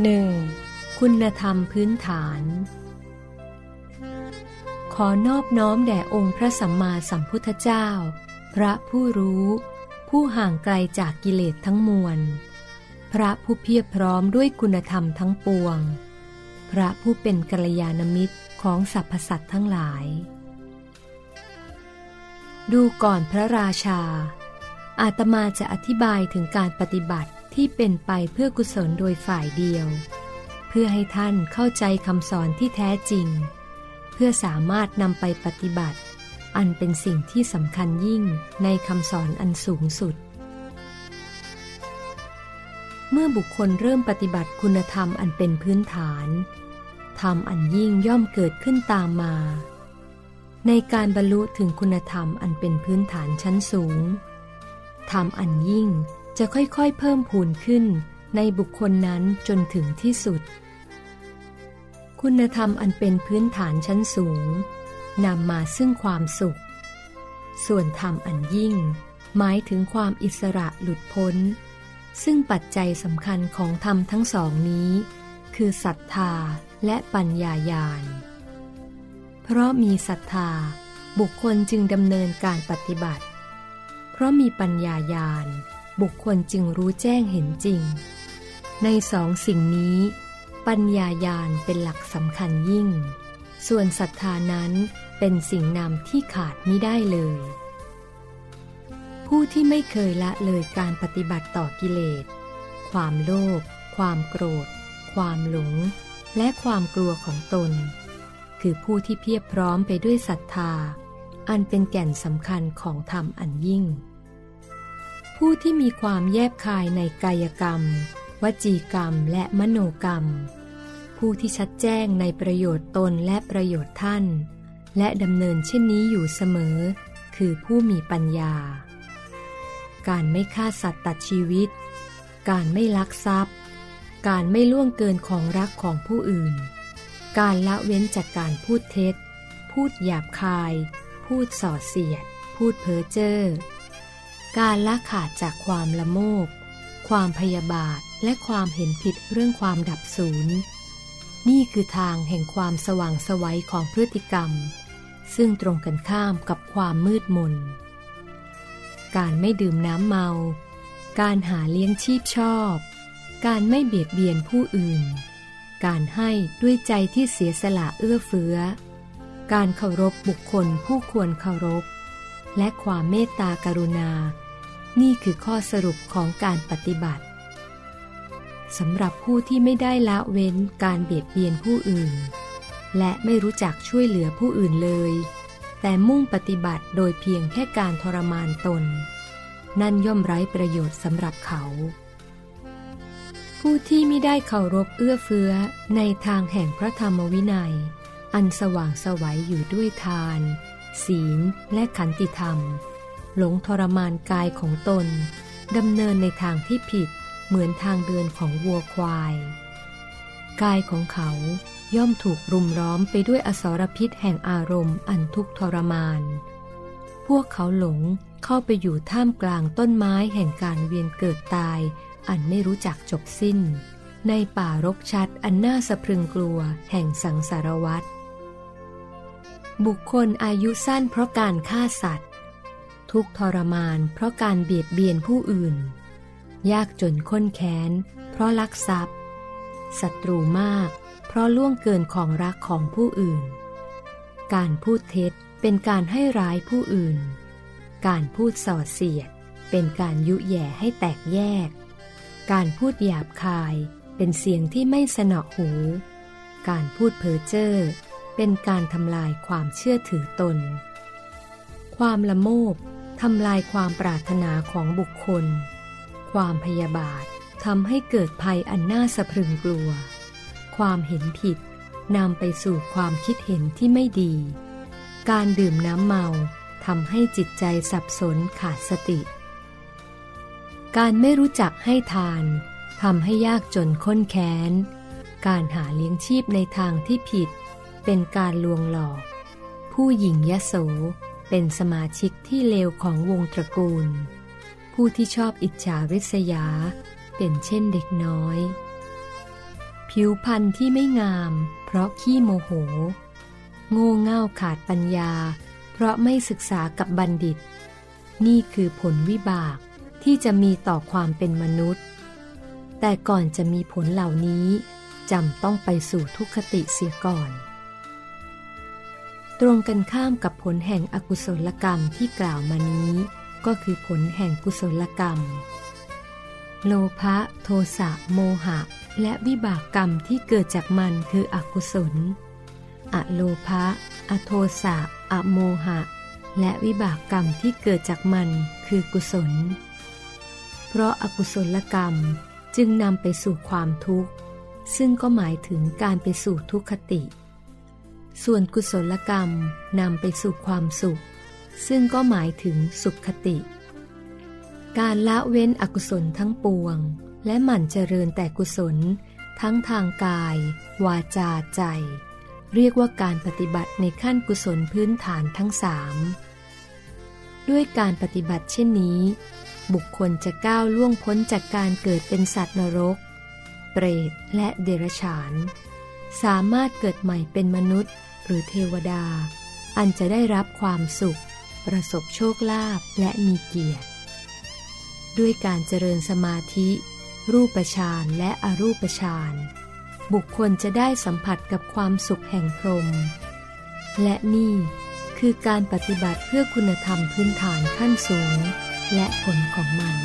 1. คุณธรรมพื้นฐาน ขอนอบน้อมแด่องค์พระสัมมาสัมพุทธเจ้า พระผู้รู้ ผู้ห่างไกลจากกิเลสทั้งมวล พระผู้เพียบพร้อมด้วยคุณธรรมทั้งปวง พระผู้เป็นกัลยาณมิตรของสรรพสัตว์ทั้งหลาย ดูก่อนพระราชา อาตมาจะอธิบายถึงการปฏิบัติ ที่เป็นไปเพื่อกุศลโดยฝ่ายเดียว เพื่อให้ท่านเข้าใจคำสอนที่แท้จริง เพื่อสามารถนำไปปฏิบัติ อันเป็นสิ่งที่สำคัญยิ่งในคำสอนอันสูงสุด เมื่อบุคคลเริ่มปฏิบัติคุณธรรมอันเป็นพื้นฐานธรรมอันยิ่งย่อมเกิดขึ้นตามมา ในการบรรลุถึงคุณธรรมอันเป็นพื้นฐานชั้นสูงธรรมอันยิ่ง จะค่อยๆเพิ่มพูนขึ้นในบุคคลนั้นจนถึงที่สุด คุณธรรมอันเป็นพื้นฐานชั้นสูงนำมาซึ่งความสุข ส่วนธรรมอันยิ่ง หมายถึงความอิสระหลุดพ้น ซึ่งปัจจัยสำคัญของธรรมทั้งสองนี้ คือศรัทธาและปัญญาญาณ เพราะมีศรัทธา บุคคลจึงดำเนินการปฏิบัติ เพราะมีปัญญาญาณ บุคคลจึงรู้แจ้งเห็นจริง ในสองสิ่งนี้ ปัญญายาณเป็นหลักสำคัญยิ่ง ส่วนศรัทธานั้นเป็นสิ่งนำที่ขาดไม่ได้เลย ผู้ที่ไม่เคยละเลยการปฏิบัติต่อกิเลส ความโลภ ความโกรธ ความหลง และความกลัวของตน คือผู้ที่เพียบพร้อมไปด้วยศรัทธา อันเป็นแก่นสำคัญของธรรมอันยิ่ง ผู้ที่มีความแยบคายในกายกรรม วจีกรรมและมโนกรรม ผู้ที่ชัดแจ้งในประโยชน์ตนและประโยชน์ท่าน และดำเนินเช่นนี้อยู่เสมอ คือผู้มีปัญญา การไม่ฆ่าสัตว์ตัดชีวิต การไม่ลักทรัพย์ การไม่ล่วงเกินของรักของผู้อื่น การละเว้นจากการพูดเท็จ พูดหยาบคาย พูดส่อเสียด พูดเพ้อเจ้อ การละขาดจากความละโมบ ความพยาบาทและความเห็นผิดเรื่องความดับศูนย์ นี่คือทางแห่งความสว่างสวัยของพฤติกรรม ซึ่งตรงกันข้ามกับความมืดมน การไม่ดื่มน้ำเมา การหาเลี้ยงชีพชอบ การไม่เบียดเบียนผู้อื่น การให้ด้วยใจที่เสียสละเอื้อเฟื้อ การเคารพบุคคลผู้ควรเคารพและความเมตตากรุณา นี่คือข้อสรุปของการปฏิบัติสำหรับผู้ที่ไม่ได้ละเว้นการเบียดเบียนผู้อื่น และไม่รู้จักช่วยเหลือผู้อื่นเลย แต่มุ่งปฏิบัติโดยเพียงแค่การทรมานตน นั่นย่อมไร้ประโยชน์สำหรับเขา ผู้ที่ไม่ได้เคารพเอื้อเฟื้อในทางแห่งพระธรรมวินัย อันสว่างสวัยอยู่ด้วยทาน ศีลและขันติธรรม หลงทรมานกายของตนดำเนินในทางที่ผิดเหมือนทางเดินของวัวควาย กายของเขาย่อมถูกรุมร้อมไปด้วยอสรพิษแห่งอารมณ์อันทุกทรมาน พวกเขาหลงเข้าไปอยู่ท่ามกลางต้นไม้แห่งการเวียนเกิดตาย อันไม่รู้จักจบสิ้น ในป่ารกชัดอันน่าสะพรึงกลัวแห่งสังสารวัฏบุคคลอายุสั้นเพราะการฆ่าสัตว์ ทุกทรมาน เพราะการเบียดเบียนผู้อื่น ยากจนข้นแค้น เพราะลักทรัพย์ศัตรูมาก เพราะล่วงเกินของรักของผู้อื่น การพูดเท็จเป็นการให้ร้ายผู้อื่น การพูดส่อเสียด เป็นการยุแย่ให้แตกแยก การพูดหยาบคายเป็นเสียงที่ไม่สนอหู การพูดเพ้อเจ้อเป็นการทำลายความเชื่อถือตน ความละโมบ ทำลายความปรารถนาของบุคคล ความพยาบาททำให้เกิดภัยอันน่าสะพรึงกลัว ความเห็นผิดนำไปสู่ความคิดเห็นที่ไม่ดี การดื่มน้ำเมาทำให้จิตใจสับสนขาดสติ การไม่รู้จักให้ทานทำให้ยากจนค้นแค้น การหาเลี้ยงชีพในทางที่ผิด เป็นการลวงหลอก ผู้หญิงยโส เป็นสมาชิกที่เลวของวงตระกูล ผู้ที่ชอบอิจฉาริษยา เป็นเช่นเด็กน้อย ผิวพรรณที่ไม่งาม เพราะขี้โมโห โง่เง่าขาดปัญญา เพราะไม่ศึกษากับบัณฑิต นี่คือผลวิบากที่จะมีต่อความเป็นมนุษย์ แต่ก่อนจะมีผลเหล่านี้จำต้องไปสู่ทุกขติเสียก่อน ตรงกันข้ามกับผลแห่งอกุศลกรรมที่กล่าวมานี้ ก็คือผลแห่งกุศลกรรม โลภะโทสะโมหะ และวิบากกรรมที่เกิดจากมันคืออกุศล อโลภะอโทสะอโมหะ และวิบากกรรมที่เกิดจากมันคือกุศล เพราะอากุศลกรรมจึงนำไปสู่ความทุกข์ ซึ่งก็หมายถึงการไปสู่ทุกขติ ส่วนกุศลกรรมนำไปสู่ความสุข ซึ่งก็หมายถึงสุขคติ การละเว้นอกุศลทั้งปวง และหมั่นเจริญแต่กุศล ทั้งทางกาย วาจาใจ เรียกว่าการปฏิบัติในขั้นกุศลพื้นฐานทั้งสามด้วยการปฏิบัติเช่นนี้ บุคคลจะก้าวล่วงพ้นจากการเกิดเป็นสัตว์นรก เปรตและเดรัจฉาน สามารถเกิดใหม่เป็นมนุษย์ หรือเทวดา อันจะได้รับความสุข ประสบโชคลาภและมีเกียรติ ด้วยการเจริญสมาธิ รูปฌานและอรูปฌานบุคคลจะได้สัมผัสกับความสุขแห่งพรหมและนี่คือการปฏิบัติเพื่อคุณธรรมพื้นฐานขั้นสูง และผลของมัน